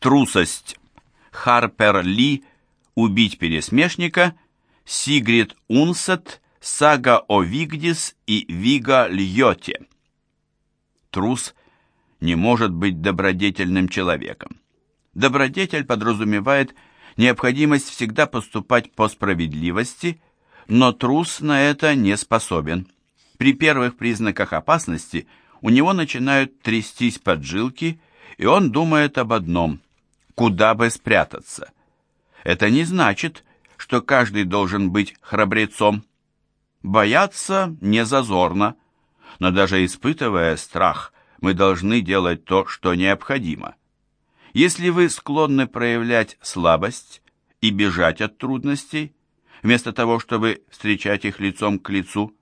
Трусость. Харпер Ли «Убить пересмешника», Сигрид Унсет «Сага о Вигдис» и «Вига Льоте». Трус не может быть добродетельным человеком. Добродетель подразумевает необходимость всегда поступать по справедливости, но трус на это не способен. При первых признаках опасности у него начинают трястись поджилки, и он думает об одном – куда бы спрятаться. Это не значит, что каждый должен быть храбрецом. Бояться не зазорно, но даже испытывая страх, мы должны делать то, что необходимо. Если вы склонны проявлять слабость и бежать от трудностей, вместо того, чтобы встречать их лицом к лицу,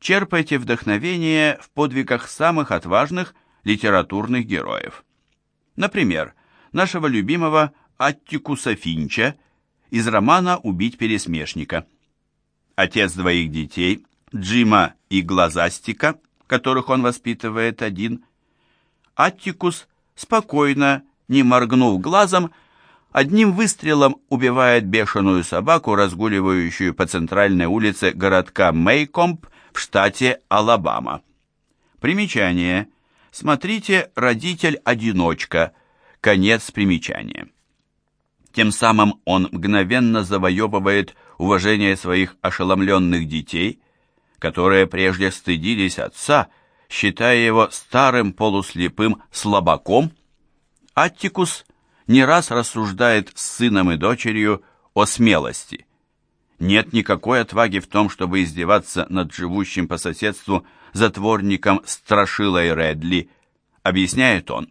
черпайте вдохновение в подвигах самых отважных литературных героев. Например, нашего любимого Аттикуса Финча из романа «Убить пересмешника». Отец двоих детей, Джима и Глазастика, которых он воспитывает один, Аттикус спокойно, не моргнув глазом, одним выстрелом убивает бешеную собаку, разгуливающую по центральной улице городка Мейкомп в штате Алабама. Примечание. Смотрите «Родитель-одиночка». Конец примечания. Тем самым он мгновенно завоевывает уважение своих ошеломленных детей, которые прежде стыдились отца, считая его старым полуслепым слабаком. Аттикус не раз рассуждает с сыном и дочерью о смелости. Нет никакой отваги в том, чтобы издеваться над живущим по соседству затворником Страшилой Редли, объясняет он.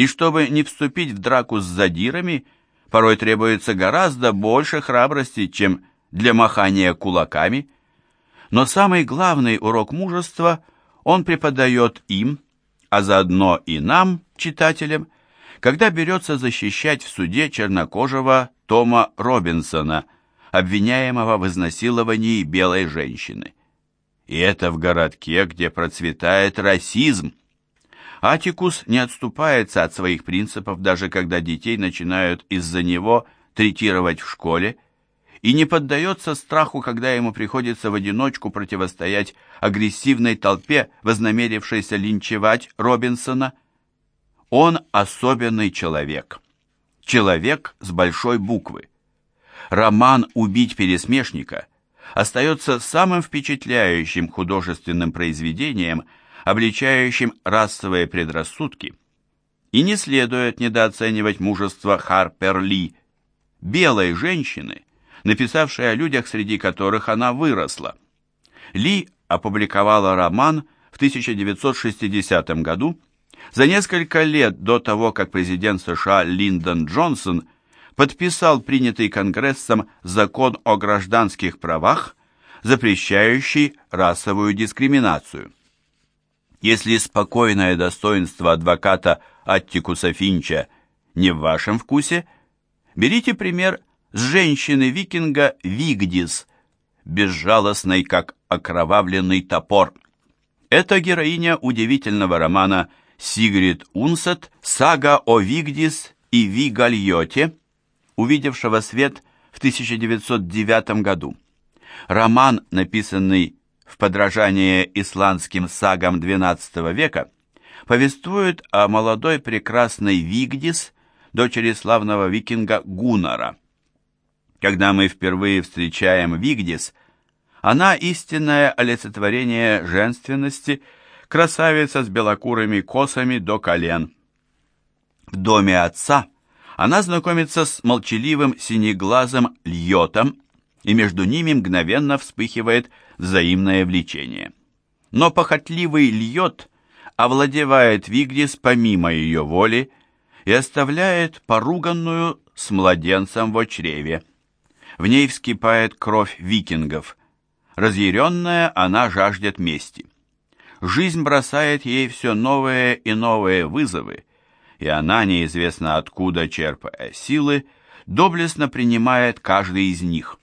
И чтобы не вступить в драку с задирами – порой требуется гораздо больше храбрости, чем для махания кулаками. Но самый главный урок мужества он преподает им, а заодно и нам, читателям, когда берется защищать в суде чернокожего Тома Робинсона, обвиняемого в изнасиловании белой женщины. И это в городке, где процветает расизм, Атикус не отступается от своих принципов, даже когда детей начинают из-за него третировать в школе, и не поддается страху, когда ему приходится в одиночку противостоять агрессивной толпе, вознамерившейся линчевать Робинсона. Он особенный человек. Человек с большой буквы. Роман «Убить пересмешника» остается самым впечатляющим художественным произведением – обличающим расовые предрассудки, и не следует недооценивать мужество Харпер Ли, белой женщины, написавшей о людях, среди которых она выросла. Ли опубликовала роман в 1960 году, за несколько лет до того, как президент США Линдон Джонсон подписал принятый Конгрессом закон о гражданских правах, запрещающий расовую дискриминацию. Если спокойное достоинство адвоката Аттикуса Финча не в вашем вкусе, берите пример с женщины-викинга Вигдис, безжалостной, как окровавленный топор. Это героиня удивительного романа Сигрид Унсет «Сага о Вигдис и Вигальоте», увидевшего свет в 1909 году. Роман, написанный в подражание исландским сагам XII века, повествует о молодой прекрасной Вигдис, дочери славного викинга Гунара. Когда мы впервые встречаем Вигдис, она истинное олицетворение женственности, красавица с белокурыми косами до колен. В доме отца она знакомится с молчаливым синеглазым Льотом, и между ними мгновенно вспыхивает взаимное влечение. Но похотливый льет овладевает Вигдис помимо ее воли и оставляет поруганную с младенцем в чреве. В ней вскипает кровь викингов. Разъяренная, она жаждет мести. Жизнь бросает ей все новые и новые вызовы, и она, неизвестно откуда черпая силы, доблестно принимает каждый из них.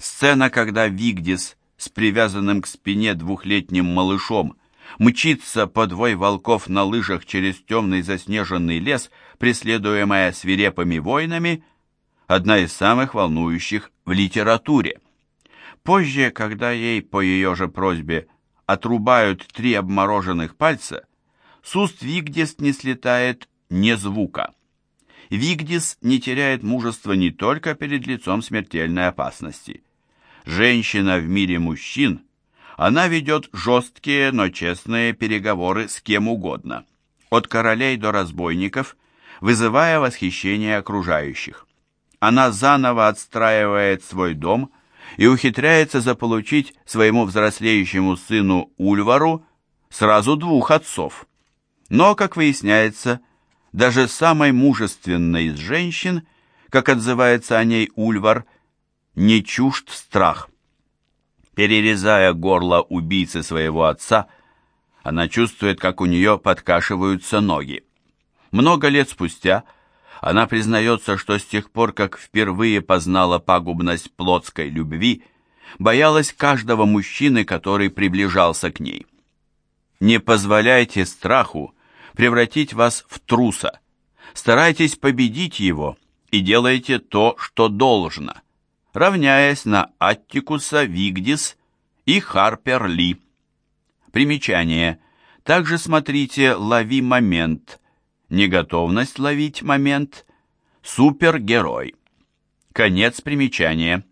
Сцена, когда Вигдис с привязанным к спине двухлетним малышом, мчится по двое волков на лыжах через темный заснеженный лес, преследуемая свирепыми войнами, одна из самых волнующих в литературе. Позже, когда ей по ее же просьбе отрубают три обмороженных пальца, с уст Вигдис не слетает ни звука. Вигдис не теряет мужества не только перед лицом смертельной опасности. Женщина в мире мужчин, она ведет жесткие, но честные переговоры с кем угодно, от королей до разбойников, вызывая восхищение окружающих. Она заново отстраивает свой дом и ухитряется заполучить своему взрослеющему сыну Ульвару сразу двух отцов. Но, как выясняется, даже самой мужественной из женщин, как отзывается о ней Ульвар, не чужд страх. Перерезая горло убийцы своего отца, она чувствует, как у нее подкашиваются ноги. Много лет спустя она признается, что с тех пор, как впервые познала пагубность плотской любви, боялась каждого мужчины, который приближался к ней. Не позволяйте страху превратить вас в труса. Старайтесь победить его и делайте то, что должно, равняясь на Аттикуса Вигдис и Харпер Ли. Примечание. Также смотрите «Лови момент», Неготовность ловить момент. Супергерой. Конец примечания.